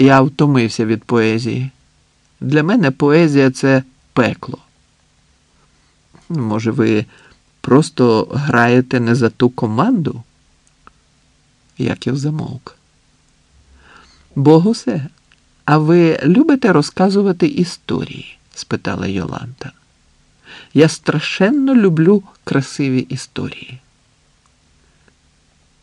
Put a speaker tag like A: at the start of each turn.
A: Я втомився від поезії. Для мене поезія це пекло. Може, ви просто граєте не за ту команду? Яків замовк. Богусе, а ви любите розказувати історії? спитала Йоланта. Я страшенно люблю красиві історії.